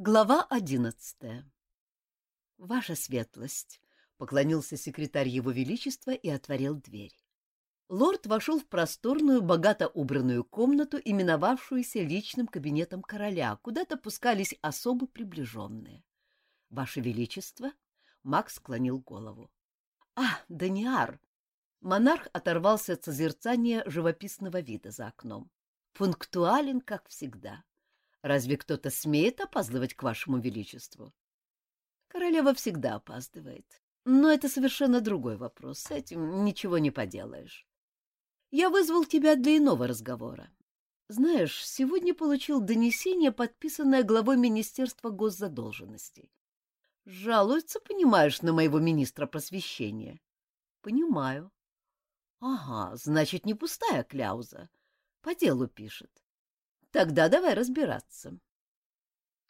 Глава одиннадцатая. Ваша светлость, поклонился секретарь его величества и отворил дверь. Лорд вошел в просторную, богато убранную комнату, именовавшуюся личным кабинетом короля, куда допускались особо приближенные. Ваше величество, Макс склонил голову. А, Даниар! Монарх оторвался от созерцания живописного вида за окном. Пунктуален, как всегда. Разве кто-то смеет опаздывать к вашему величеству? Королева всегда опаздывает. Но это совершенно другой вопрос. С этим ничего не поделаешь. Я вызвал тебя для иного разговора. Знаешь, сегодня получил донесение, подписанное главой Министерства госзадолженностей. Жалуется, понимаешь, на моего министра просвещения. Понимаю. Ага, значит, не пустая кляуза. По делу пишет. Тогда давай разбираться.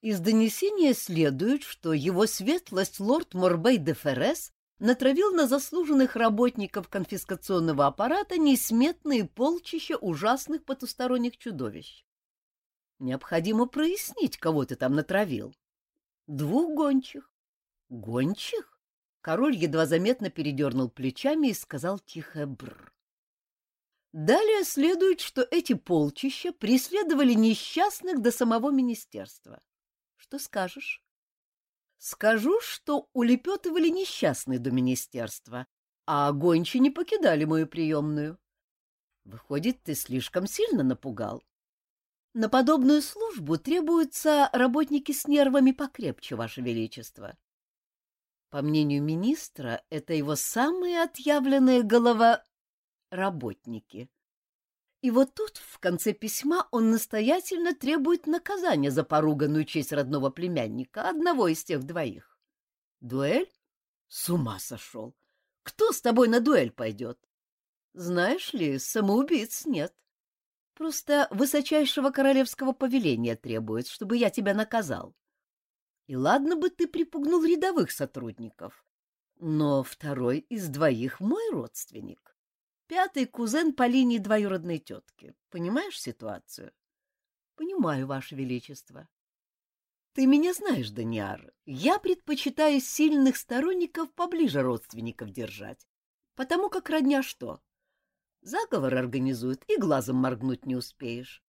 Из донесения следует, что его светлость лорд Морбей де Феррес натравил на заслуженных работников конфискационного аппарата несметные полчища ужасных потусторонних чудовищ. Необходимо прояснить, кого ты там натравил. Двух гончих. Гончих? Король едва заметно передернул плечами и сказал тихо «бррр». Далее следует, что эти полчища преследовали несчастных до самого министерства. Что скажешь? Скажу, что улепетывали несчастные до министерства, а гончи не покидали мою приемную. Выходит, ты слишком сильно напугал. На подобную службу требуются работники с нервами покрепче, Ваше Величество. По мнению министра, это его самая отъявленная голова работники. И вот тут, в конце письма, он настоятельно требует наказания за поруганную честь родного племянника, одного из тех двоих. Дуэль? С ума сошел! Кто с тобой на дуэль пойдет? Знаешь ли, самоубийц нет. Просто высочайшего королевского повеления требует, чтобы я тебя наказал. И ладно бы ты припугнул рядовых сотрудников, но второй из двоих мой родственник. Пятый кузен по линии двоюродной тетки. Понимаешь ситуацию? Понимаю, Ваше Величество. Ты меня знаешь, Даниар. Я предпочитаю сильных сторонников поближе родственников держать. Потому как родня что? Заговор организует, и глазом моргнуть не успеешь.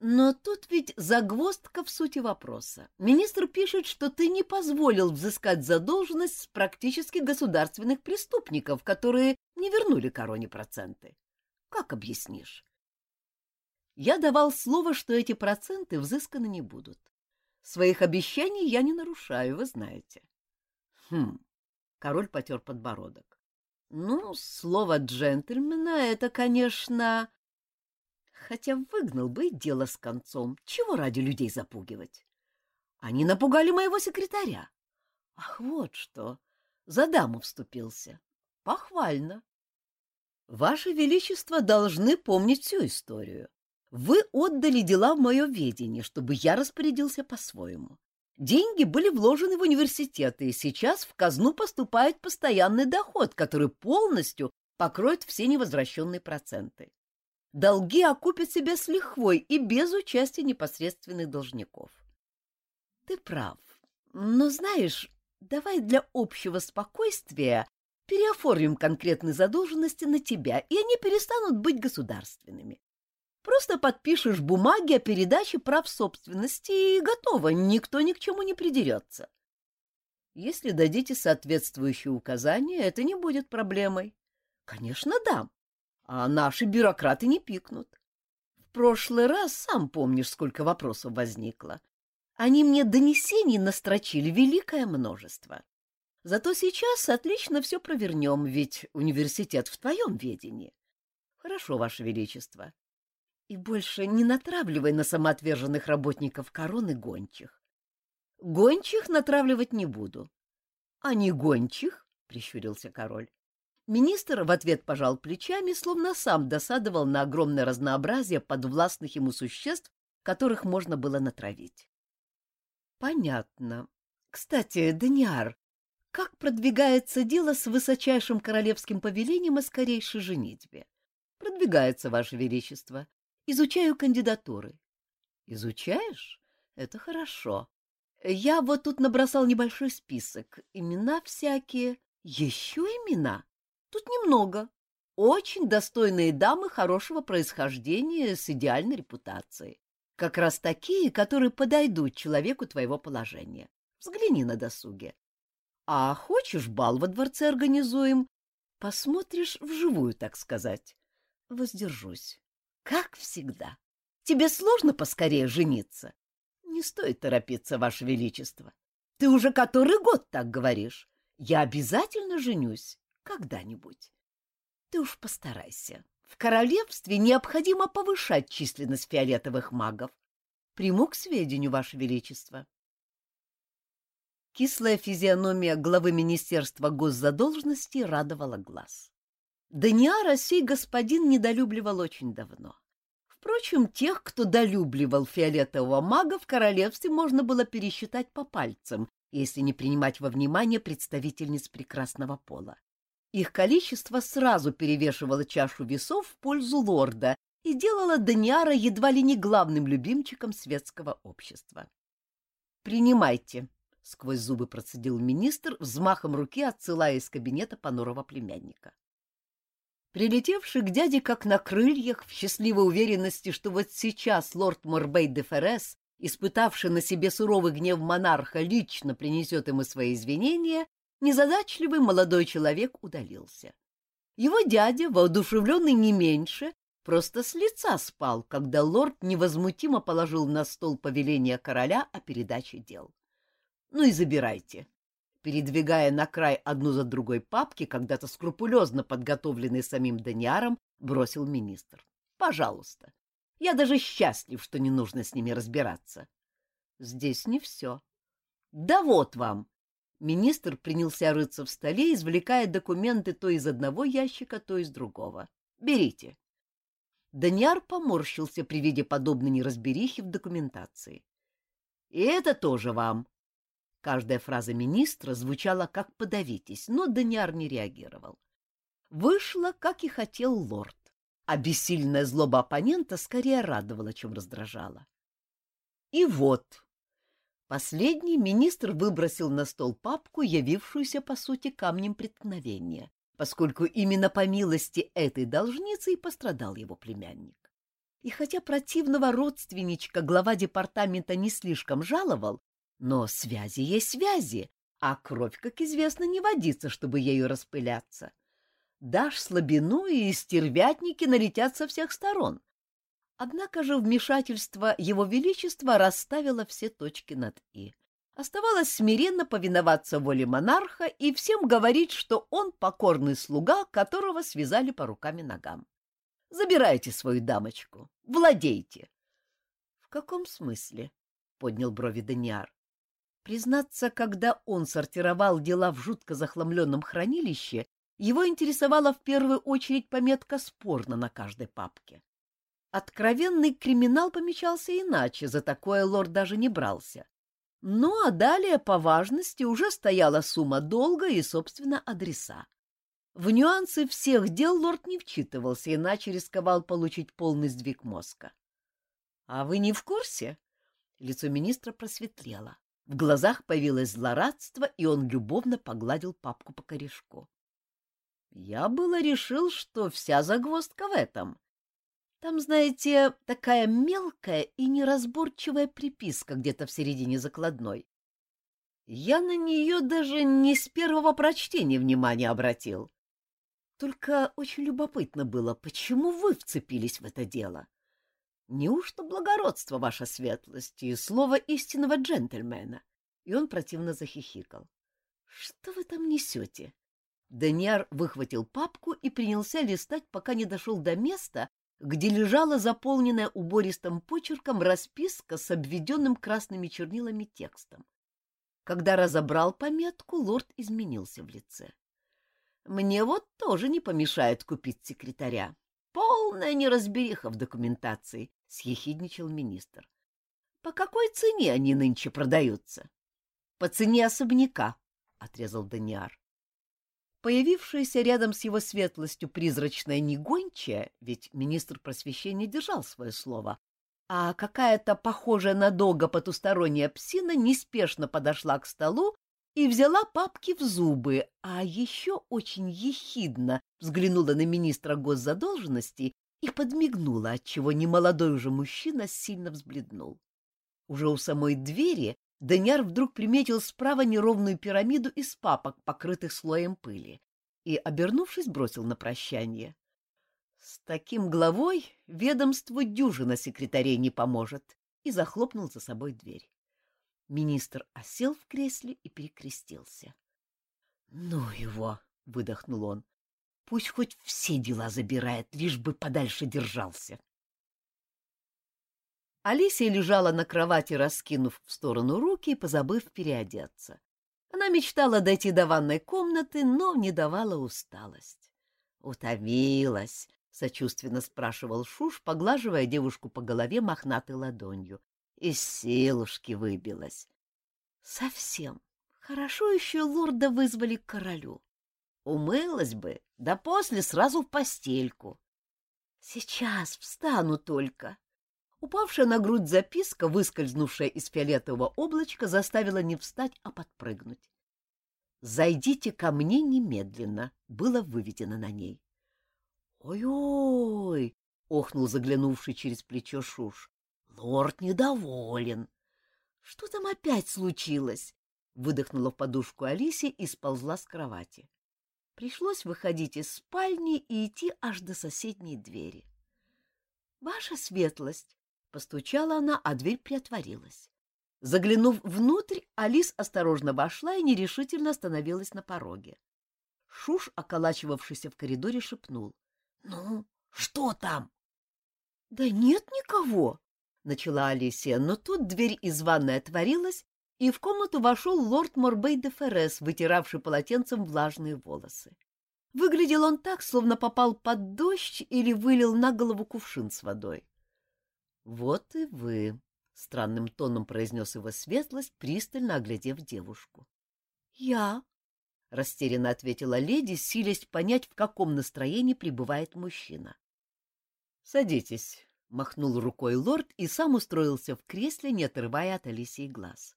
Но тут ведь загвоздка в сути вопроса. Министр пишет, что ты не позволил взыскать задолженность с практически государственных преступников, которые не вернули короне проценты. Как объяснишь? Я давал слово, что эти проценты взысканы не будут. Своих обещаний я не нарушаю, вы знаете. Хм, король потер подбородок. Ну, слово джентльмена — это, конечно... Хотя выгнал бы и дело с концом. Чего ради людей запугивать? Они напугали моего секретаря. Ах, вот что! За даму вступился. Похвально. Ваше Величество должны помнить всю историю. Вы отдали дела в мое ведение, чтобы я распорядился по-своему. Деньги были вложены в университеты, и сейчас в казну поступает постоянный доход, который полностью покроет все невозвращенные проценты. Долги окупят себя с лихвой и без участия непосредственных должников. Ты прав. Но знаешь, давай для общего спокойствия переоформим конкретные задолженности на тебя, и они перестанут быть государственными. Просто подпишешь бумаги о передаче прав собственности, и готово, никто ни к чему не придерется. Если дадите соответствующие указания, это не будет проблемой. Конечно, дам а наши бюрократы не пикнут. В прошлый раз, сам помнишь, сколько вопросов возникло. Они мне донесений настрочили великое множество. Зато сейчас отлично все провернем, ведь университет в твоем ведении. Хорошо, Ваше Величество. И больше не натравливай на самоотверженных работников короны гончих. Гончих натравливать не буду. — А не гончих? — прищурился король. Министр в ответ пожал плечами, словно сам досадовал на огромное разнообразие подвластных ему существ, которых можно было натравить. Понятно. Кстати, Даниар, как продвигается дело с высочайшим королевским повелением о скорейшей женитьбе? Продвигается, Ваше Величество. Изучаю кандидатуры. Изучаешь? Это хорошо. Я вот тут набросал небольшой список. Имена всякие. Еще имена? Тут немного. Очень достойные дамы хорошего происхождения с идеальной репутацией. Как раз такие, которые подойдут человеку твоего положения. Взгляни на досуге. А хочешь, бал во дворце организуем? Посмотришь вживую, так сказать. Воздержусь. Как всегда. Тебе сложно поскорее жениться? Не стоит торопиться, Ваше Величество. Ты уже который год так говоришь. Я обязательно женюсь когда-нибудь. Ты уж постарайся. В королевстве необходимо повышать численность фиолетовых магов. Приму к сведению, Ваше Величество. Кислая физиономия главы Министерства госзадолженности радовала глаз. Даниара сей господин недолюбливал очень давно. Впрочем, тех, кто долюбливал фиолетового мага, в королевстве можно было пересчитать по пальцам, если не принимать во внимание представительниц прекрасного пола. Их количество сразу перевешивало чашу весов в пользу лорда и делало Даниара едва ли не главным любимчиком светского общества. «Принимайте», — сквозь зубы процедил министр, взмахом руки отсылая из кабинета понурого племянника. Прилетевший к дяде как на крыльях, в счастливой уверенности, что вот сейчас лорд Морбей де Феррес, испытавший на себе суровый гнев монарха, лично принесет ему свои извинения, незадачливый молодой человек удалился. Его дядя, воодушевленный не меньше, просто с лица спал, когда лорд невозмутимо положил на стол повеление короля о передаче дел. Ну и забирайте. Передвигая на край одну за другой папки, когда-то скрупулезно подготовленные самим Даниаром, бросил министр. Пожалуйста. Я даже счастлив, что не нужно с ними разбираться. Здесь не все. Да вот вам. Министр принялся рыться в столе, извлекая документы то из одного ящика, то из другого. Берите. Даниар поморщился при виде подобной неразберихи в документации. — И это тоже вам, Каждая фраза министра звучала как «подавитесь», но Даниар не реагировал. Вышло, как и хотел лорд, а бессильная злоба оппонента скорее радовала, чем раздражала. И вот, последний министр выбросил на стол папку, явившуюся, по сути, камнем преткновения, поскольку именно по милости этой должницы и пострадал его племянник. И хотя противного родственничка глава департамента не слишком жаловал, но связи есть связи, а кровь, как известно, не водится, чтобы ею распыляться. Дашь слабину, и стервятники налетят со всех сторон. Однако же вмешательство Его Величества расставило все точки над «и». Оставалось смиренно повиноваться воле монарха и всем говорить, что он покорный слуга, которого связали по рукам и ногам. Забирайте свою дамочку, владейте. — В каком смысле? — поднял брови Даниар. Признаться, когда он сортировал дела в жутко захламленном хранилище, его интересовала в первую очередь пометка «спорно» на каждой папке. Откровенный криминал помечался иначе, за такое лорд даже не брался. Ну а далее по важности уже стояла сумма долга и, собственно, адреса. В нюансы всех дел лорд не вчитывался, иначе рисковал получить полный сдвиг мозга. — А вы не в курсе? Лицо министра просветлело. В глазах появилось злорадство, и он любовно погладил папку по корешку. Я было решил, что вся загвоздка в этом. Там, знаете, такая мелкая и неразборчивая приписка где-то в середине закладной. Я на нее даже не с первого прочтения внимания обратил. Только очень любопытно было, почему вы вцепились в это дело. Неужто благородство, ваша светлость, и слово истинного джентльмена? И он противно захихикал. — Что вы там несете? Даниар выхватил папку и принялся листать, пока не дошел до места, где лежала заполненная убористым почерком расписка с обведенным красными чернилами текстом. Когда разобрал пометку, лорд изменился в лице. — Мне вот тоже не помешает купить секретаря. Полная неразбериха в документации, — съехидничал министр. — По какой цене они нынче продаются? — По цене особняка, — отрезал Даниар. Появившаяся рядом с его светлостью призрачная негончая, ведь министр просвещения держал свое слово, а какая-то похожая на дога потусторонняя псина неспешно подошла к столу и взяла папки в зубы, а еще очень ехидно взглянула на министра госзадолженности и подмигнула, отчего немолодой уже мужчина сильно взбледнул. Уже у самой двери Даняр вдруг приметил справа неровную пирамиду из папок, покрытых слоем пыли, и, обернувшись, бросил на прощание. С таким главой ведомству дюжина секретарей не поможет, и захлопнул за собой дверь. Министр осел в кресле и перекрестился. — Ну его! — выдохнул он. — Пусть хоть все дела забирает, лишь бы подальше держался. Алисия лежала на кровати, раскинув в сторону руки и позабыв переодеться. Она мечтала дойти до ванной комнаты, но не давала усталость. «Утомилась», — сочувственно спрашивал Шуш, поглаживая девушку по голове мохнатой ладонью из силушки выбилась. Совсем. Хорошо еще лорда вызвали к королю. Умылась бы, да после сразу в постельку. Сейчас встану только. Упавшая на грудь записка, выскользнувшая из фиолетового облачка, заставила не встать, а подпрыгнуть. «Зайдите ко мне немедленно», — было выведено на ней. «Ой-ой!» — охнул заглянувший через плечо Шуш. Лорд недоволен. Что там опять случилось? Выдохнула в подушку Алисе и сползла с кровати. Пришлось выходить из спальни и идти аж до соседней двери. Ваша светлость, постучала она, а дверь приотворилась. Заглянув внутрь, Алис осторожно вошла и нерешительно остановилась на пороге. Шуш, околачивавшийся в коридоре, шепнул. — Ну, что там? — Да нет никого, — начала Алисия, но тут дверь из ванной отворилась, и в комнату вошел лорд Морбей де Феррес, вытиравший полотенцем влажные волосы. Выглядел он так, словно попал под дождь или вылил на голову кувшин с водой. — Вот и вы, — странным тоном произнес его светлость, пристально оглядев девушку. — Я, — растерянно ответила леди, силясь понять, в каком настроении пребывает мужчина. — Садитесь, Махнул рукой лорд и сам устроился в кресле, не отрывая от Алисии глаз.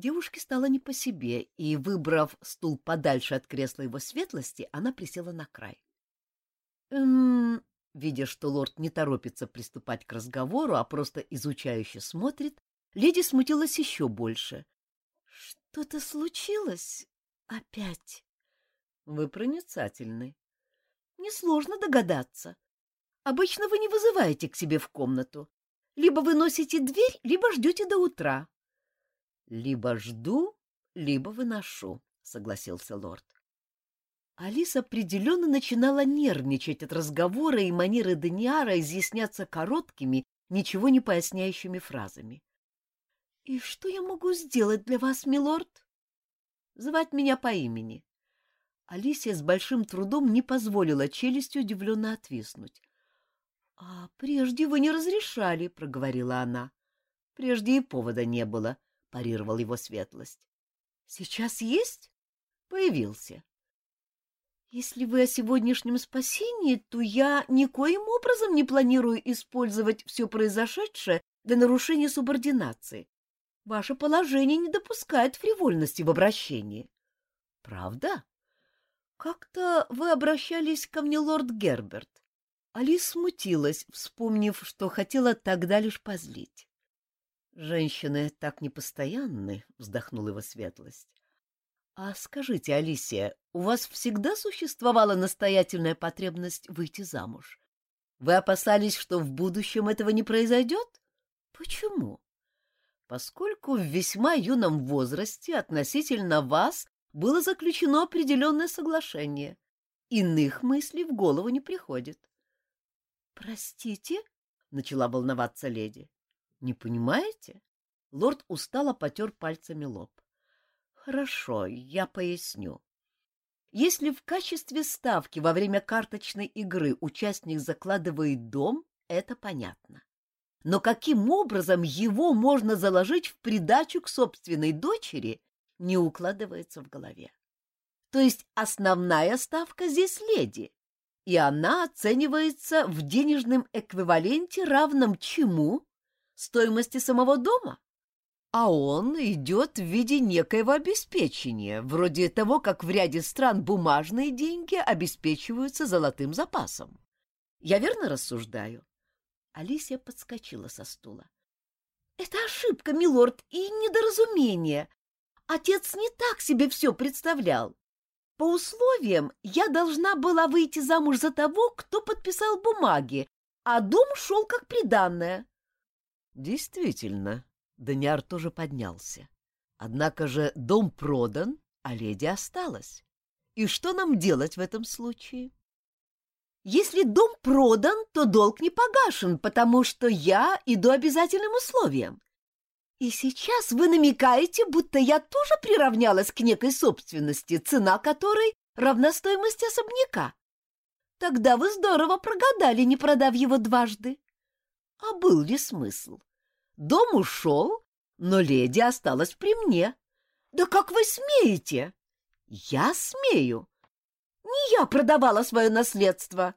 Девушке стало не по себе, и, выбрав стул подальше от кресла его светлости, она присела на край. «Эм...» Видя, что лорд не торопится приступать к разговору, а просто изучающе смотрит, леди смутилась еще больше. «Что-то случилось? Опять?» «Вы проницательны». «Несложно догадаться. Обычно вы не вызываете к себе в комнату. Либо выносите дверь, либо ждете до утра. — Либо жду, либо выношу, — согласился лорд. Алиса определенно начинала нервничать от разговора и манеры Даниара изъясняться короткими, ничего не поясняющими фразами. — И что я могу сделать для вас, милорд? — Звать меня по имени. Алисия с большим трудом не позволила челюсти удивленно отвиснуть. — А прежде вы не разрешали, — проговорила она. — Прежде и повода не было, — парировал его светлость. — Сейчас есть? — Появился. — Если вы о сегодняшнем спасении, то я никоим образом не планирую использовать все произошедшее для нарушения субординации. Ваше положение не допускает фривольности в обращении. — Правда? Как-то вы обращались ко мне, лорд Герберт. Алис смутилась, вспомнив, что хотела тогда лишь позлить. «Женщины так непостоянны», — вздохнула его светлость. «А скажите, Алисия, у вас всегда существовала настоятельная потребность выйти замуж? Вы опасались, что в будущем этого не произойдет? Почему?» «Поскольку в весьма юном возрасте относительно вас было заключено определенное соглашение. Иных мыслей в голову не приходит. Простите? начала волноваться леди. Не понимаете? Лорд устало потер пальцами лоб. Хорошо, я поясню. Если в качестве ставки во время карточной игры участник закладывает дом, это понятно. Но каким образом его можно заложить в придачу к собственной дочери, не укладывается в голове. То есть основная ставка здесь леди, и она оценивается в денежном эквиваленте, равном чему? Стоимости самого дома. А он идет в виде некоего обеспечения, вроде того, как в ряде стран бумажные деньги обеспечиваются золотым запасом. Я верно рассуждаю? Алисия подскочила со стула. — Это ошибка, милорд, и недоразумение. Отец не так себе все представлял. По условиям я должна была выйти замуж за того, кто подписал бумаги, а дом шел как приданное. Действительно, Даниар тоже поднялся. Однако же дом продан, а леди осталась. И что нам делать в этом случае? Если дом продан, то долг не погашен, потому что я иду обязательным условиям. И сейчас вы намекаете, будто я тоже приравнялась к некой собственности, цена которой равна стоимости особняка. Тогда вы здорово прогадали, не продав его дважды. А был ли смысл? Дом ушел, но леди осталась при мне. Да как вы смеете? Я смею. Не я продавала свое наследство.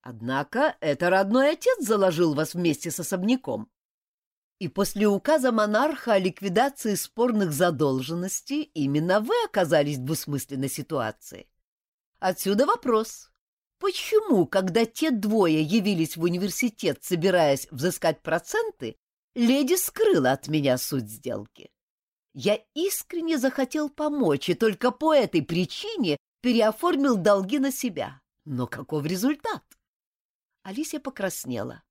Однако это родной отец заложил вас вместе с особняком и после указа монарха о ликвидации спорных задолженностей именно вы оказались в двусмысленной ситуации. Отсюда вопрос. Почему, когда те двое явились в университет, собираясь взыскать проценты, леди скрыла от меня суть сделки? Я искренне захотел помочь, и только по этой причине переоформил долги на себя. Но каков результат? Алисия покраснела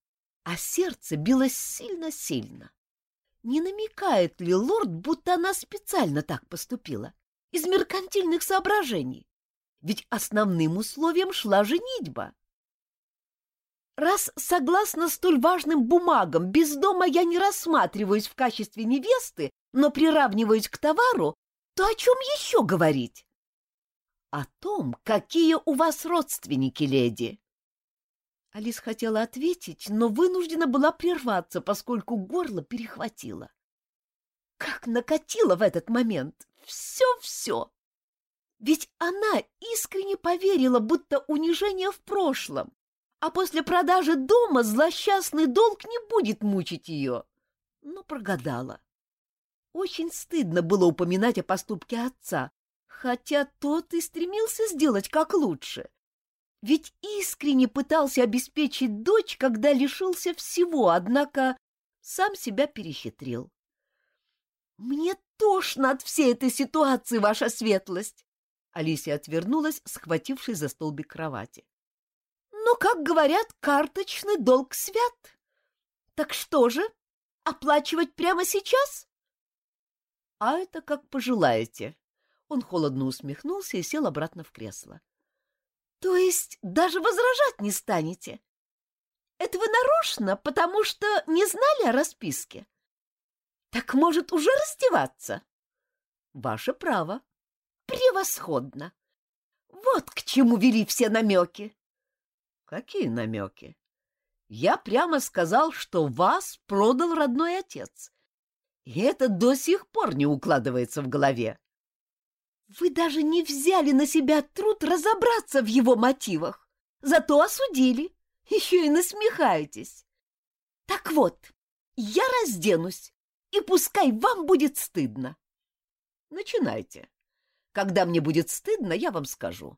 а сердце билось сильно-сильно. Не намекает ли лорд, будто она специально так поступила? Из меркантильных соображений. Ведь основным условием шла женитьба. Раз, согласно столь важным бумагам, без дома я не рассматриваюсь в качестве невесты, но приравниваюсь к товару, то о чем еще говорить? О том, какие у вас родственники, леди. Алис хотела ответить, но вынуждена была прерваться, поскольку горло перехватило. Как накатило в этот момент! Все-все! Ведь она искренне поверила, будто унижение в прошлом, а после продажи дома злосчастный долг не будет мучить ее. Но прогадала. Очень стыдно было упоминать о поступке отца, хотя тот и стремился сделать как лучше. Ведь искренне пытался обеспечить дочь, когда лишился всего, однако сам себя перехитрил. «Мне тошно от всей этой ситуации, ваша светлость!» Алисия отвернулась, схватившись за столбик кровати. «Ну, как говорят, карточный долг свят. Так что же, оплачивать прямо сейчас?» «А это как пожелаете». Он холодно усмехнулся и сел обратно в кресло. То есть даже возражать не станете? Это вы нарочно, потому что не знали о расписке? Так может уже раздеваться? Ваше право. Превосходно. Вот к чему вели все намеки. Какие намеки? Я прямо сказал, что вас продал родной отец. И это до сих пор не укладывается в голове. Вы даже не взяли на себя труд разобраться в его мотивах, зато осудили, еще и насмехаетесь. Так вот, я разденусь, и пускай вам будет стыдно. Начинайте. Когда мне будет стыдно, я вам скажу.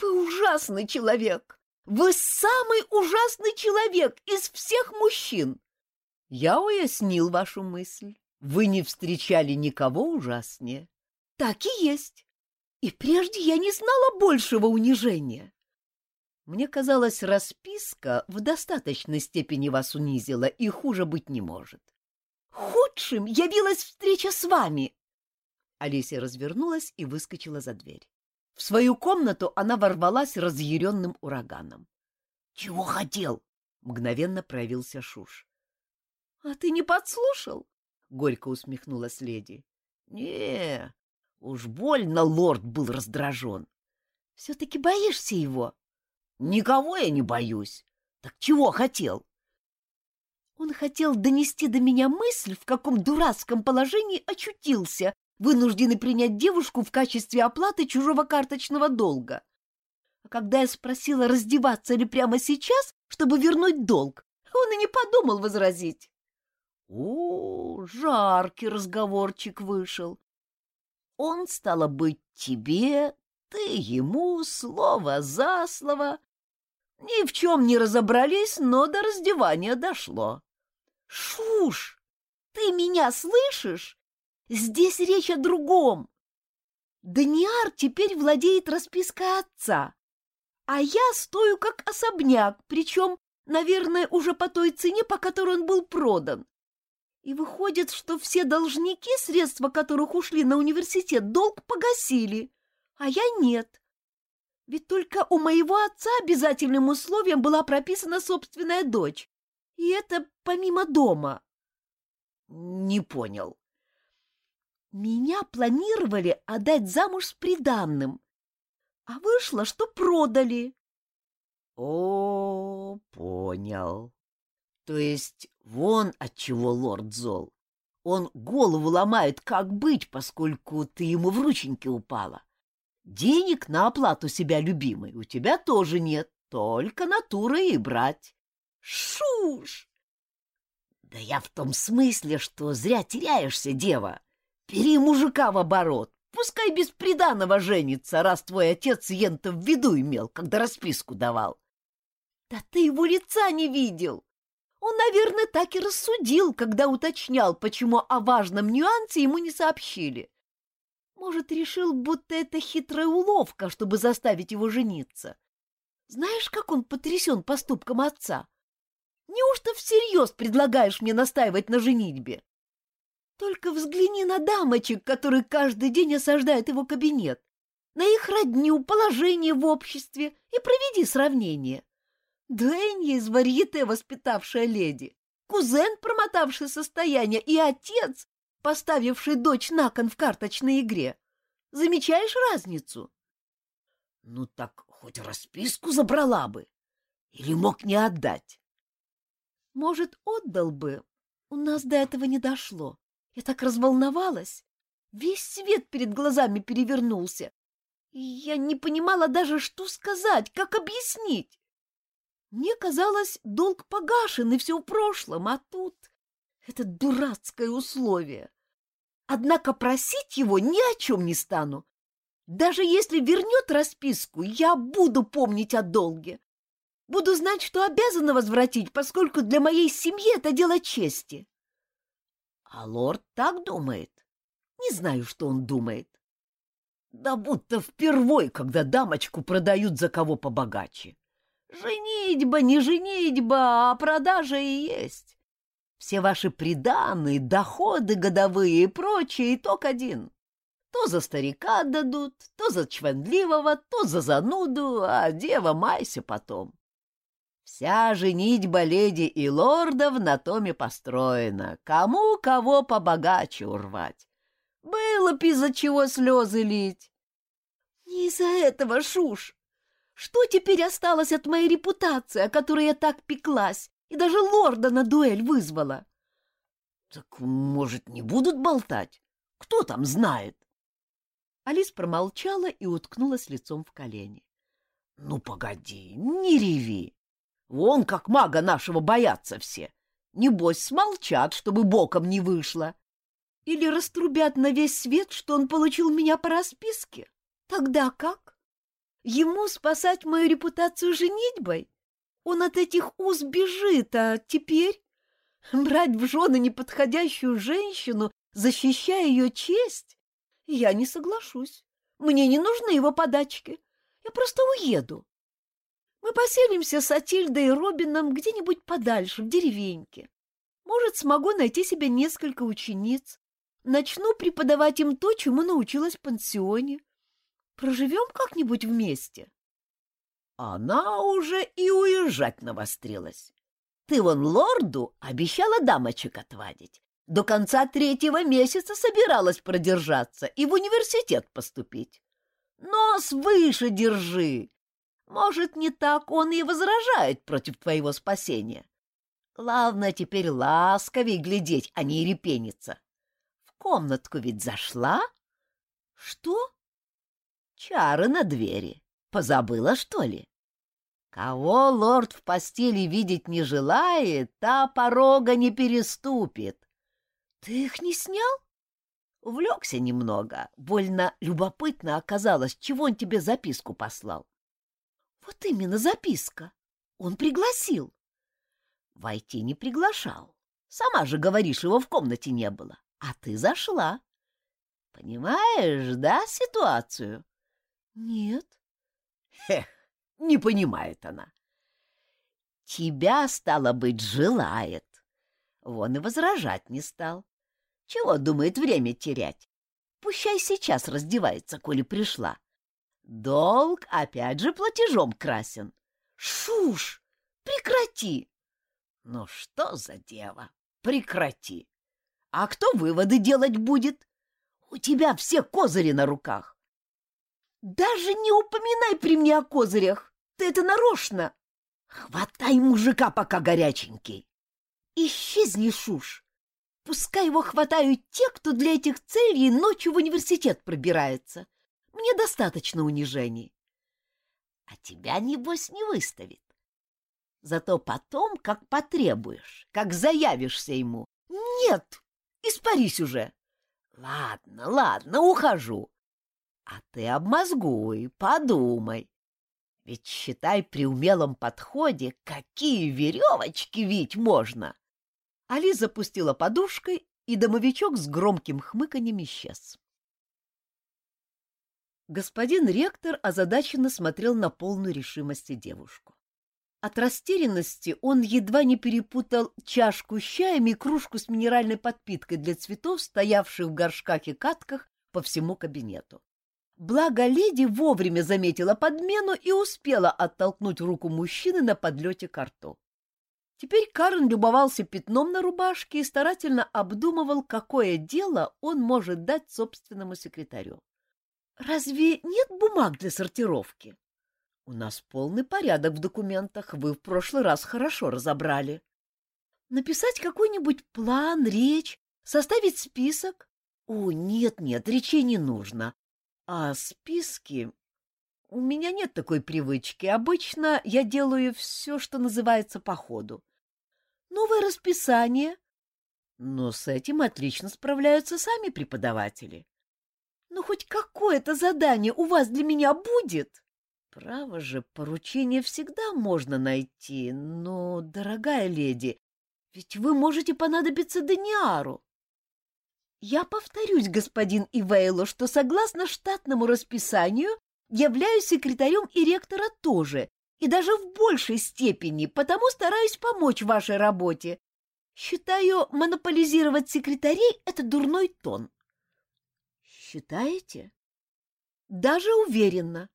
Вы ужасный человек. Вы самый ужасный человек из всех мужчин. Я уяснил вашу мысль. Вы не встречали никого ужаснее. Так и есть. И прежде я не знала большего унижения. Мне казалось, расписка в достаточной степени вас унизила, и хуже быть не может. Худшим явилась встреча с вами. Алисия развернулась и выскочила за дверь. В свою комнату она ворвалась разъяренным ураганом. — Чего хотел? — мгновенно проявился Шуш. — А ты не подслушал? — горько усмехнулась леди. — Не, Уж больно лорд был раздражен. Все-таки боишься его? Никого я не боюсь. Так чего хотел? Он хотел донести до меня мысль, в каком дурацком положении очутился, вынужденный принять девушку в качестве оплаты чужого карточного долга. А когда я спросила, раздеваться ли прямо сейчас, чтобы вернуть долг, он и не подумал возразить. О, жаркий разговорчик вышел. Он, стало быть, тебе, ты ему, слово за слово. Ни в чем не разобрались, но до раздевания дошло. Шуш, ты меня слышишь? Здесь речь о другом. Даниар теперь владеет распиской отца, а я стою как особняк, причем, наверное, уже по той цене, по которой он был продан. И выходит, что все должники, средства которых ушли на университет, долг погасили, а я нет. Ведь только у моего отца обязательным условием была прописана собственная дочь, и это помимо дома. Не понял. Меня планировали отдать замуж с приданным, а вышло, что продали. О, понял. То есть вон от чего лорд зол. Он голову ломает, как быть, поскольку ты ему в рученьки упала. Денег на оплату себя любимой у тебя тоже нет, только натуры и брать. Шуш! Да я в том смысле, что зря теряешься, дева. Бери мужика в оборот, пускай без приданого женится, раз твой отец ента в виду имел, когда расписку давал. Да ты его лица не видел. Он, наверное, так и рассудил, когда уточнял, почему о важном нюансе ему не сообщили. Может, решил, будто это хитрая уловка, чтобы заставить его жениться. Знаешь, как он потрясен поступком отца? Неужто всерьез предлагаешь мне настаивать на женитьбе? Только взгляни на дамочек, которые каждый день осаждают его кабинет, на их родню, положение в обществе и проведи сравнение. Дуэнья из варьете, воспитавшая леди, кузен, промотавший состояние, и отец, поставивший дочь на кон в карточной игре. Замечаешь разницу? Ну так хоть расписку забрала бы. Или мог не отдать? Может, отдал бы. У нас до этого не дошло. Я так разволновалась. Весь свет перед глазами перевернулся. И я не понимала даже, что сказать, как объяснить. Мне казалось, долг погашен, и все в прошлом, а тут это дурацкое условие. Однако просить его ни о чем не стану. Даже если вернет расписку, я буду помнить о долге. Буду знать, что обязана возвратить, поскольку для моей семьи это дело чести. А лорд так думает. Не знаю, что он думает. Да будто впервой, когда дамочку продают за кого побогаче. Женитьба, не женитьба, а продажа и есть. Все ваши приданные, доходы годовые и прочее итог один. То за старика дадут, то за чванливого, то за зануду, а дева майся потом. Вся женитьба леди и лордов на томе построена. Кому кого побогаче урвать. Было б из-за чего слезы лить. Не из-за этого, Шуш. Что теперь осталось от моей репутации, о которой я так пеклась, и даже лорда на дуэль вызвала? Так, может, не будут болтать? Кто там знает? Алис промолчала и уткнулась лицом в колени. — Ну, погоди, не реви. Вон как мага нашего боятся все. Небось, смолчат, чтобы боком не вышло. Или раструбят на весь свет, что он получил меня по расписке. Тогда как? Ему спасать мою репутацию женитьбой? Он от этих уз бежит, а теперь брать в жены неподходящую женщину, защищая ее честь? Я не соглашусь. Мне не нужны его подачки. Я просто уеду. Мы поселимся с Атильдой и Робином где-нибудь подальше, в деревеньке. Может, смогу найти себе несколько учениц. Начну преподавать им то, чему научилась в пансионе. Проживем как-нибудь вместе. Она уже и уезжать навострилась. Ты вон лорду обещала дамочек отвадить. До конца третьего месяца собиралась продержаться и в университет поступить. Нос выше держи. Может, не так он и возражает против твоего спасения. Главное теперь ласковей глядеть, а не репениться. В комнатку ведь зашла? Что? Чары на двери. Позабыла, что ли? Кого лорд в постели видеть не желает, та порога не переступит. Ты их не снял? Увлекся немного. Больно любопытно оказалось, чего он тебе записку послал. Вот именно записка. Он пригласил. Войти не приглашал. Сама же говоришь, его в комнате не было. А ты зашла. Понимаешь, да, ситуацию? Нет. Хех, не понимает она. Тебя, стало быть, желает. Вон и возражать не стал. Чего, думает, время терять? Пущай сейчас раздевается, коли пришла. Долг опять же платежом красен. Шуш, прекрати! Ну что за дева? Прекрати. А кто выводы делать будет? У тебя все козыри на руках. Даже не упоминай при мне о козырях. Ты это нарочно. Хватай мужика, пока горяченький. Исчезни, Шуш. Пускай его хватают те, кто для этих целей ночью в университет пробирается. Мне достаточно унижений. А тебя, небось, не выставит. Зато потом, как потребуешь, как заявишься ему. Нет, испарись уже. Ладно, ладно, ухожу. А ты обмозгуй, подумай. Ведь, считай, при умелом подходе, какие веревочки вить можно. Али запустила подушкой, и домовичок с громким хмыканьем исчез. Господин ректор озадаченно смотрел на полную решимости девушку. От растерянности он едва не перепутал чашку с чаем и кружку с минеральной подпиткой для цветов, стоявших в горшках и катках по всему кабинету. Благо леди вовремя заметила подмену и успела оттолкнуть руку мужчины на подлете к рту. Теперь Карен любовался пятном на рубашке и старательно обдумывал, какое дело он может дать собственному секретарю. «Разве нет бумаг для сортировки?» У нас полный порядок в документах, вы в прошлый раз хорошо разобрали. Написать какой-нибудь план, речь, составить список? О, нет-нет, речей не нужно. А списки... У меня нет такой привычки. Обычно я делаю все, что называется по ходу. Новое расписание. Но с этим отлично справляются сами преподаватели. Ну, хоть какое-то задание у вас для меня будет? Право же, поручение всегда можно найти, но, дорогая леди, ведь вы можете понадобиться Даниару. Я повторюсь, господин Ивейло, что согласно штатному расписанию являюсь секретарем и ректора тоже, и даже в большей степени, потому стараюсь помочь вашей работе. Считаю, монополизировать секретарей — это дурной тон. Считаете? Даже уверенно.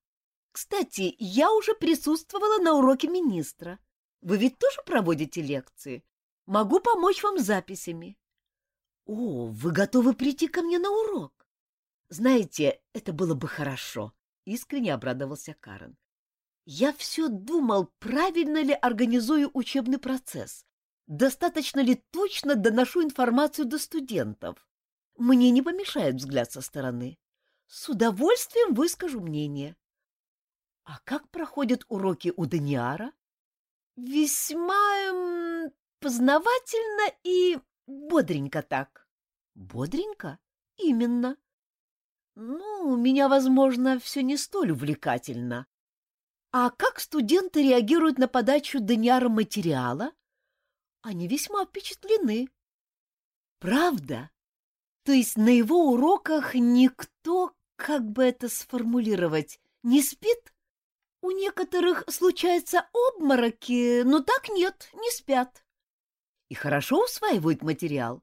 Кстати, я уже присутствовала на уроке министра. Вы ведь тоже проводите лекции? Могу помочь вам с записями. О, вы готовы прийти ко мне на урок? Знаете, это было бы хорошо, искренне обрадовался Карен. Я все думал, правильно ли организую учебный процесс, достаточно ли точно доношу информацию до студентов. Мне не помешает взгляд со стороны. С удовольствием выскажу мнение. А как проходят уроки у Даниара? Весьма эм, познавательно и бодренько так. Бодренько? Именно. Ну, меня, возможно, все не столь увлекательно. А как студенты реагируют на подачу Даниара материала? Они весьма впечатлены. Правда? То есть на его уроках никто, как бы это сформулировать, не спит? У некоторых случаются обмороки, но так нет, не спят. И хорошо усваивают материал.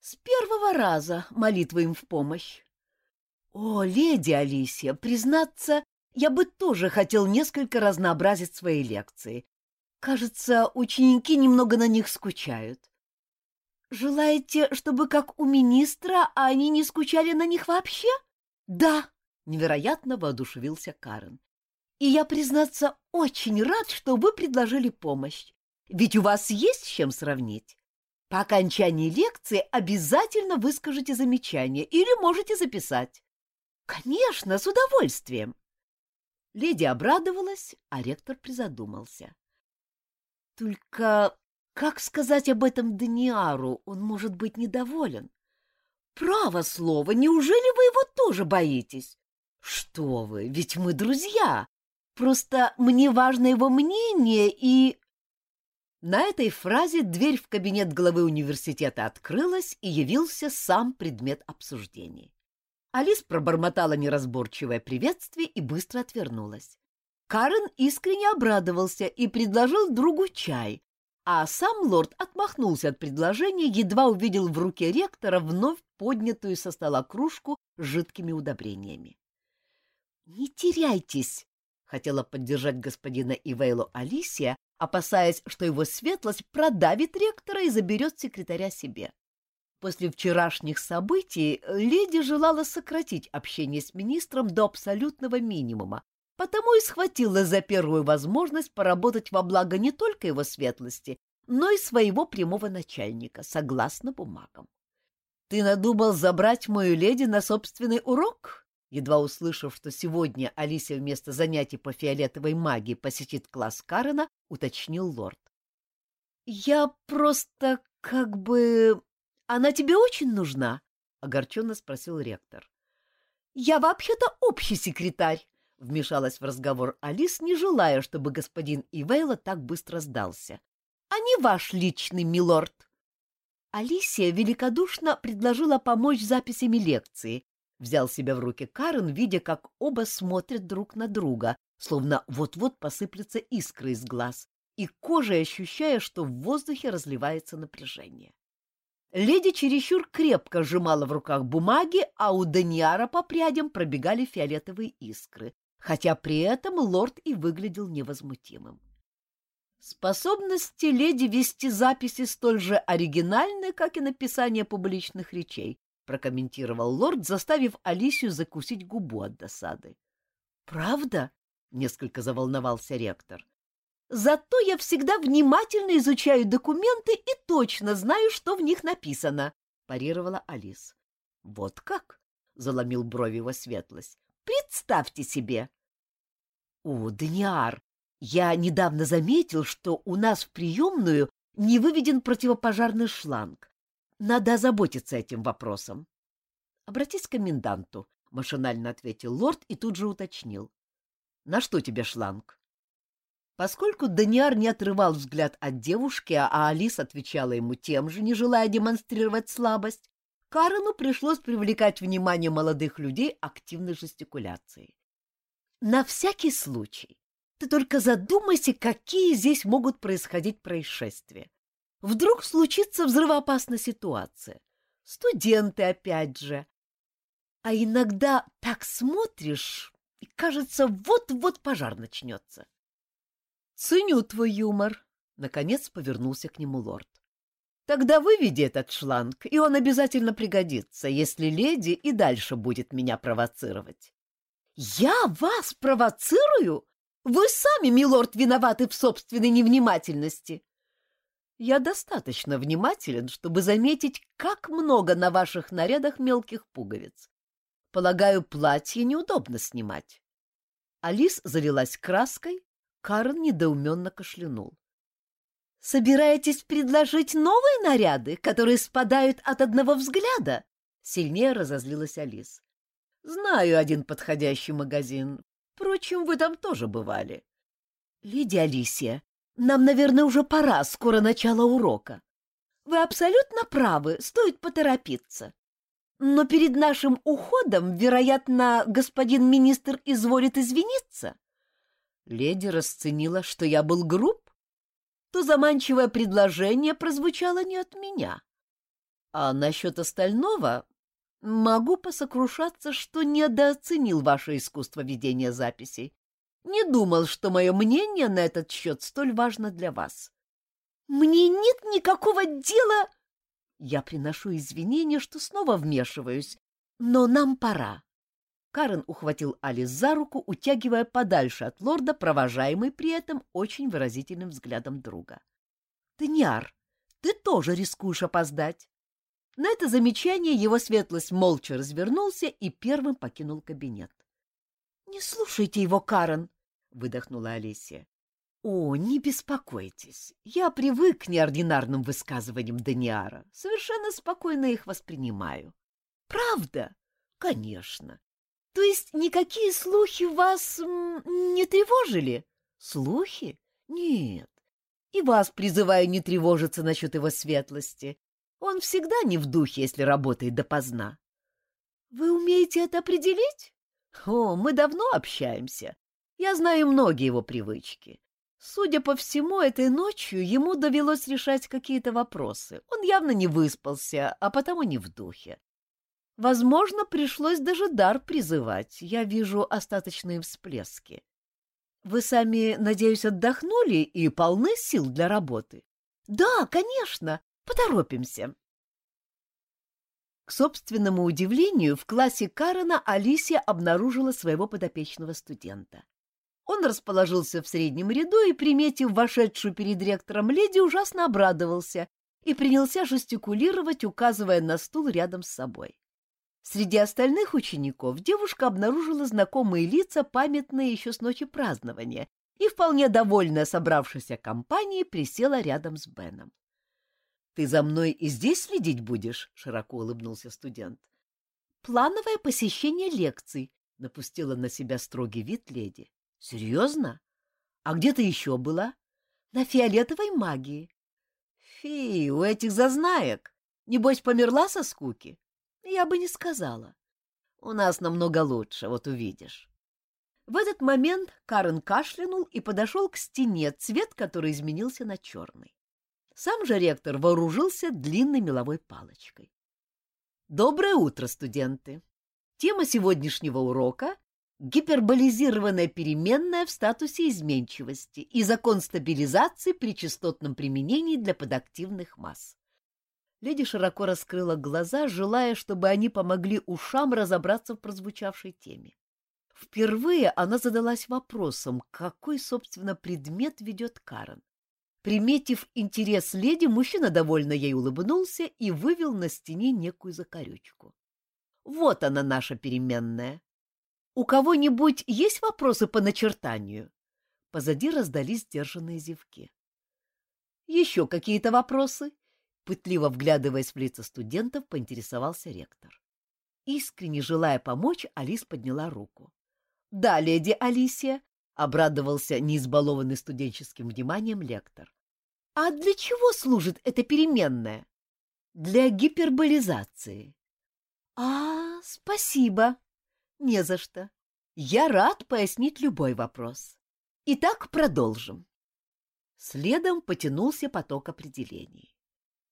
С первого раза молитва им в помощь. О, леди Алисия, признаться, я бы тоже хотел несколько разнообразить свои лекции. Кажется, ученики немного на них скучают. Желаете, чтобы как у министра, а они не скучали на них вообще? Да, невероятно воодушевился Карен. И я, признаться, очень рад, что вы предложили помощь. Ведь у вас есть с чем сравнить. По окончании лекции обязательно выскажите замечание или можете записать. Конечно, с удовольствием. Леди обрадовалась, а ректор призадумался. Только как сказать об этом Даниару? Он может быть недоволен. Право слово, неужели вы его тоже боитесь? Что вы, ведь мы друзья. Просто мне важно его мнение и... На этой фразе дверь в кабинет главы университета открылась, и явился сам предмет обсуждений. Алис пробормотала неразборчивое приветствие и быстро отвернулась. Карен искренне обрадовался и предложил другу чай, а сам лорд отмахнулся от предложения, едва увидел в руке ректора вновь поднятую со стола кружку с жидкими удобрениями. — Не теряйтесь, — хотела поддержать господина Ивейло Алисия, опасаясь, что его светлость продавит ректора и заберет секретаря себе. После вчерашних событий леди желала сократить общение с министром до абсолютного минимума, потому и схватила за первую возможность поработать во благо не только его светлости, но и своего прямого начальника, согласно бумагам. — Ты надумал забрать мою леди на собственный урок? Едва услышав, что сегодня Алисия вместо занятий по фиолетовой магии посетит класс Карена, уточнил лорд. — Я просто как бы... Она тебе очень нужна? — огорченно спросил ректор. — Я вообще-то общий секретарь, Вмешалась в разговор Алис, не желая, чтобы господин Ивейла так быстро сдался. — А не ваш личный милорд. Алисия великодушно предложила помочь записями лекции. Взял себя в руки Карен, видя, как оба смотрят друг на друга, словно вот-вот посыплются искры из глаз, и кожей ощущая, что в воздухе разливается напряжение. Леди чересчур крепко сжимала в руках бумаги, а у Даниара по прядям пробегали фиолетовые искры, хотя при этом лорд и выглядел невозмутимым. Способности леди вести записи столь же оригинальны, как и написание публичных речей, прокомментировал лорд, заставив Алисию закусить губу от досады. Правда? несколько заволновался ректор. Зато я всегда внимательно изучаю документы и точно знаю, что в них написано, парировала Алис. Вот как? заломил брови его светлость. Представьте себе! — О, Даниар, я недавно заметил, что у нас в приемную не выведен противопожарный шланг. Надо озаботиться этим вопросом. — Обратись к коменданту, — машинально ответил лорд и тут же уточнил. — На что тебе шланг? Поскольку Даниар не отрывал взгляд от девушки, а Алис отвечала ему тем же, не желая демонстрировать слабость, Карену пришлось привлекать внимание молодых людей активной жестикуляцией. На всякий случай, ты только задумайся, какие здесь могут происходить происшествия. Вдруг случится взрывоопасная ситуация. Студенты опять же. А иногда так смотришь, и кажется, вот-вот пожар начнется. Ценю твой юмор. Наконец повернулся к нему лорд. Тогда выведи этот шланг, и он обязательно пригодится, если леди и дальше будет меня провоцировать. — Я вас провоцирую? Вы сами, милорд, виноваты в собственной невнимательности. Я достаточно внимателен, чтобы заметить, как много на ваших нарядах мелких пуговиц. Полагаю, платье неудобно снимать. Алис залилась краской, Карн недоуменно кашлянул. Собираетесь предложить новые наряды, которые спадают от одного взгляда? Сильнее разозлилась Алис. Знаю один подходящий магазин. Впрочем, вы там тоже бывали. Леди Алисия, нам, наверное, уже пора, скоро начало урока. Вы абсолютно правы, стоит поторопиться. Но перед нашим уходом, вероятно, господин министр изволит извиниться. Леди расценила, что я был груб, то заманчивое предложение прозвучало не от меня. А насчет остального могу посокрушаться, что недооценил ваше искусство ведения записей. Не думал, что мое мнение на этот счет столь важно для вас. Мне нет никакого дела... Я приношу извинения, что снова вмешиваюсь, но нам пора. Карен ухватил Алис за руку, утягивая подальше от лорда, провожаемый при этом очень выразительным взглядом друга. — Таниар, ты тоже рискуешь опоздать. На это замечание его светлость молча развернулся и первым покинул кабинет. — Не слушайте его, Карен, выдохнула Алисия. О, не беспокойтесь. Я привык к неординарным высказываниям Даниара. Совершенно спокойно их воспринимаю. Правда? Конечно. То есть никакие слухи вас не тревожили? Слухи? Нет. И вас призываю не тревожиться насчет его светлости. Он всегда не в духе, если работает допоздна. Вы умеете это определить? О, мы давно общаемся. Я знаю многие его привычки. Судя по всему, этой ночью ему довелось решать какие-то вопросы. Он явно не выспался, а потому не в духе. Возможно, пришлось даже дар призывать. Я вижу остаточные всплески. Вы сами, надеюсь, отдохнули и полны сил для работы? Да, конечно. Поторопимся. К собственному удивлению, в классе Карена Алисия обнаружила своего подопечного студента. Он расположился в среднем ряду и, приметив вошедшую перед ректором леди, ужасно обрадовался и принялся жестикулировать, указывая на стул рядом с собой. Среди остальных учеников девушка обнаружила знакомые лица, памятные еще с ночи празднования, и, вполне довольная собравшейся компанией, присела рядом с Беном. — Ты за мной и здесь следить будешь? — широко улыбнулся студент. — Плановое посещение лекций, — напустила на себя строгий вид леди. Серьезно? А где ты еще была? На фиолетовой магии. Фи, у этих зазнаек. Небось, померла со скуки? Я бы не сказала. У нас намного лучше, вот увидишь. В этот момент Карен кашлянул и подошел к стене, цвет которой изменился на черный. Сам же ректор вооружился длинной меловой палочкой. Доброе утро, студенты! Тема сегодняшнего урока гиперболизированная переменная в статусе изменчивости и закон стабилизации при частотном применении для подактивных масс. Леди широко раскрыла глаза, желая, чтобы они помогли ушам разобраться в прозвучавшей теме. Впервые она задалась вопросом, какой, собственно, предмет ведет Карен. Приметив интерес леди, мужчина довольно ей улыбнулся и вывел на стене некую закорючку. Вот она, наша переменная. У кого-нибудь есть вопросы по начертанию? Позади раздались сдержанные зевки. Еще какие-то вопросы? Пытливо вглядываясь в лица студентов, поинтересовался ректор. Искренне желая помочь, Алис подняла руку. «Да, леди Алисия», — обрадовался неизбалованный студенческим вниманием лектор. «А для чего служит эта переменная?» «Для гиперболизации». «А, спасибо», не за что. Я рад пояснить любой вопрос. Итак, продолжим. Следом потянулся поток определений.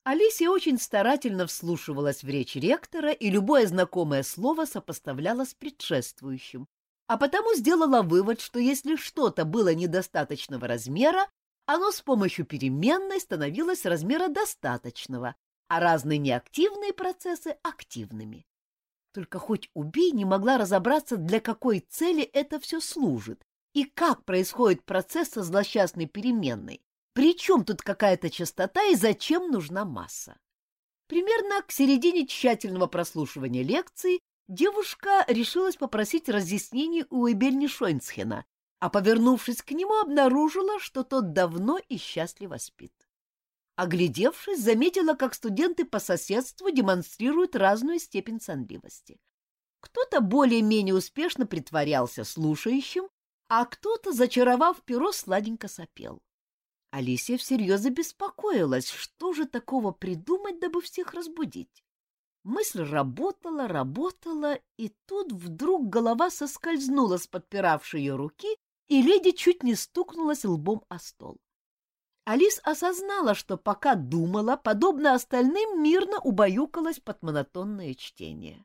Алисия очень старательно вслушивалась в речь ректора и любое знакомое слово сопоставляла с предшествующим, а потому сделала вывод, что если что-то было недостаточного размера, оно с помощью переменной становилось размера достаточного, а разные неактивные процессы — активными. Только хоть убей не могла разобраться, для какой цели это все служит и как происходит процесс со злосчастной переменной. Причем тут какая-то частота и зачем нужна масса? Примерно к середине тщательного прослушивания лекции девушка решилась попросить разъяснений у Эбельни Шойнцхена, а, повернувшись к нему, обнаружила, что тот давно и счастливо спит. Оглядевшись, заметила, как студенты по соседству демонстрируют разную степень сонливости. Кто-то более-менее успешно притворялся слушающим, а кто-то, зачаровав перо, сладенько сопел. Алисия всерьез забеспокоилась, что же такого придумать, дабы всех разбудить. Мысль работала, работала, и тут вдруг голова соскользнула с подпиравшей ее руки, и леди чуть не стукнулась лбом о стол. Алис осознала, что пока думала, подобно остальным, мирно убаюкалась под монотонное чтение.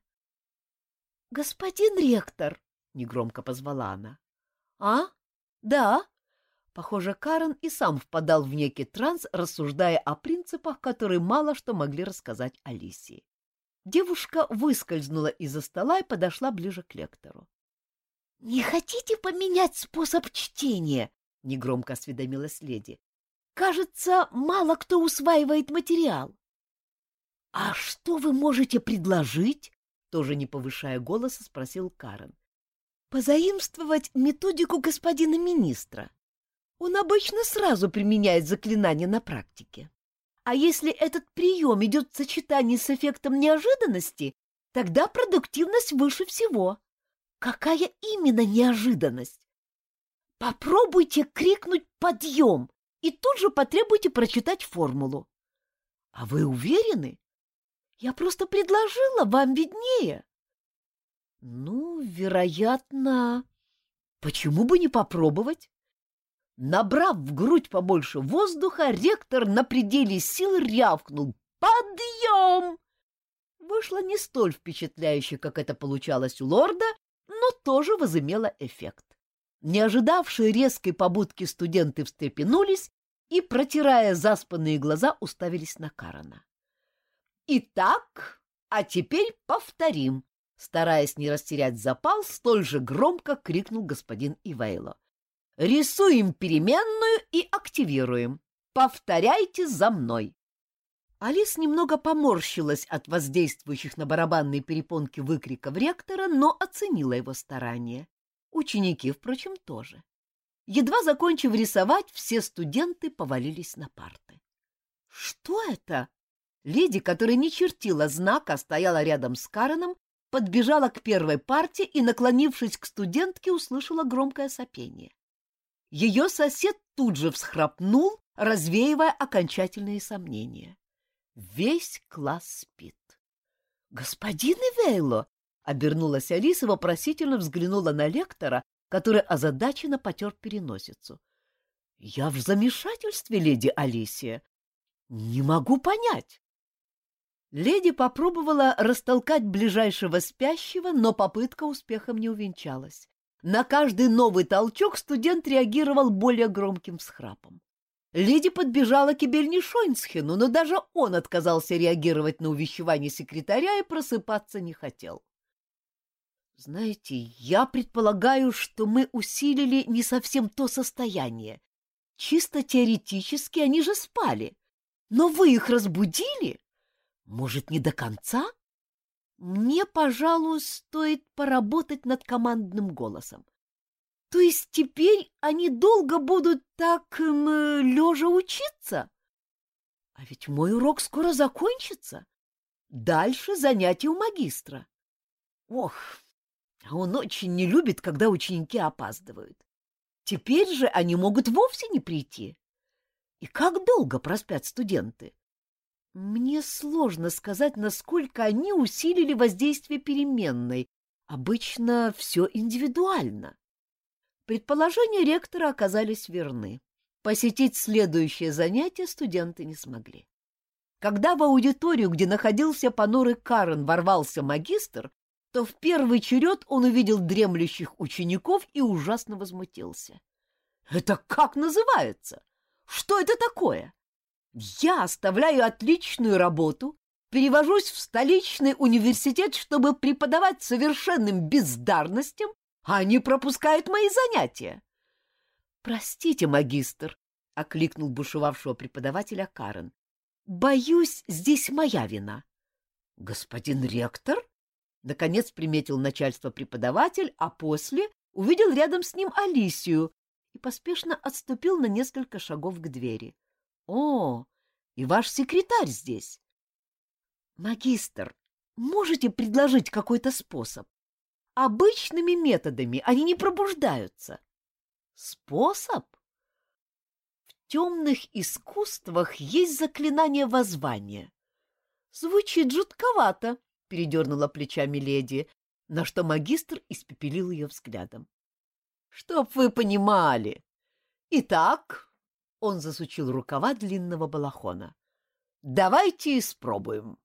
— Господин ректор! — негромко позвала она. — А? Да? Похоже, Карен и сам впадал в некий транс, рассуждая о принципах, которые мало что могли рассказать Алисии. Девушка выскользнула из-за стола и подошла ближе к лектору. — Не хотите поменять способ чтения? — негромко осведомилась леди. Кажется, мало кто усваивает материал. — А что вы можете предложить? — тоже не повышая голоса, спросил Карен. — позаимствовать методику господина министра. Он обычно сразу применяет заклинание на практике. А если этот прием идет в сочетании с эффектом неожиданности, тогда продуктивность выше всего. Какая именно неожиданность? Попробуйте крикнуть «подъем» и тут же потребуйте прочитать формулу. А вы уверены? Я просто предложила, вам виднее. Ну, вероятно... Почему бы не попробовать? Набрав в грудь побольше воздуха, ректор на пределе сил рявкнул «Подъем!». Вышло не столь впечатляюще, как это получалось у лорда, но тоже возымело эффект. Не ожидавшие резкой побудки студенты встрепенулись и, протирая заспанные глаза, уставились на Карана. «Итак, а теперь повторим», Стараясь не растерять запал, столь же громко крикнул господин Ивейло. «Рисуем переменную и активируем. Повторяйте за мной!» Алис немного поморщилась от воздействующих на барабанные перепонки выкриков ректора, но оценила его старания. Ученики, впрочем, тоже. Едва закончив рисовать, все студенты повалились на парты. «Что это?» Леди, которая не чертила знака, стояла рядом с Кареном подбежала к первой парте и, наклонившись к студентке, услышала громкое сопение. Ее сосед тут же всхрапнул, развеивая окончательные сомнения. Весь класс спит. «Господин Ивейло!» — обернулась Алиса, вопросительно взглянула на лектора, который озадаченно потер переносицу. «Я в замешательстве, леди Алисия. Не могу понять. Леди попробовала растолкать ближайшего спящего, но попытка успехом не увенчалась. На каждый новый толчок студент реагировал более громким всхрапом. Леди подбежала к Эбельни Шойнсхену, но даже он отказался реагировать на увещевание секретаря и просыпаться не хотел. «Знаете, я предполагаю, что мы усилили не совсем то состояние. Чисто теоретически они же спали. Но вы их разбудили?» Может, не до конца? Мне, пожалуй, стоит поработать над командным голосом. То есть теперь они долго будут так эм, лежа учиться? А ведь мой урок скоро закончится. Дальше занятия у магистра. Ох, а он очень не любит, когда ученики опаздывают. Теперь же они могут вовсе не прийти. И как долго проспят студенты? Мне сложно сказать, насколько они усилили воздействие переменной. Обычно все индивидуально. Предположения ректора оказались верны. Посетить следующее занятие студенты не смогли. Когда в аудиторию, где находился понурый Карен, ворвался магистр, то в первый черед он увидел дремлющих учеников и ужасно возмутился. «Это как называется? Что это такое? Я оставляю отличную работу, перевожусь в столичный университет, чтобы преподавать совершенным бездарностям, а они пропускают мои занятия. Простите, магистр, окликнул бушевавшего преподавателя Карен. Боюсь, здесь моя вина. Господин ректор? Наконец приметил начальство преподаватель, а после увидел рядом с ним Алисию и поспешно отступил на несколько шагов к двери. О, и ваш секретарь здесь. Магистр, можете предложить какой-то способ? Обычными методами они не пробуждаются. Способ? В темных искусствах есть заклинание воззвания. Звучит жутковато, передернула плечами леди, на что магистр испепелил ее взглядом. Чтоб вы понимали. Итак, он засучил рукава длинного балахона. «Давайте испробуем».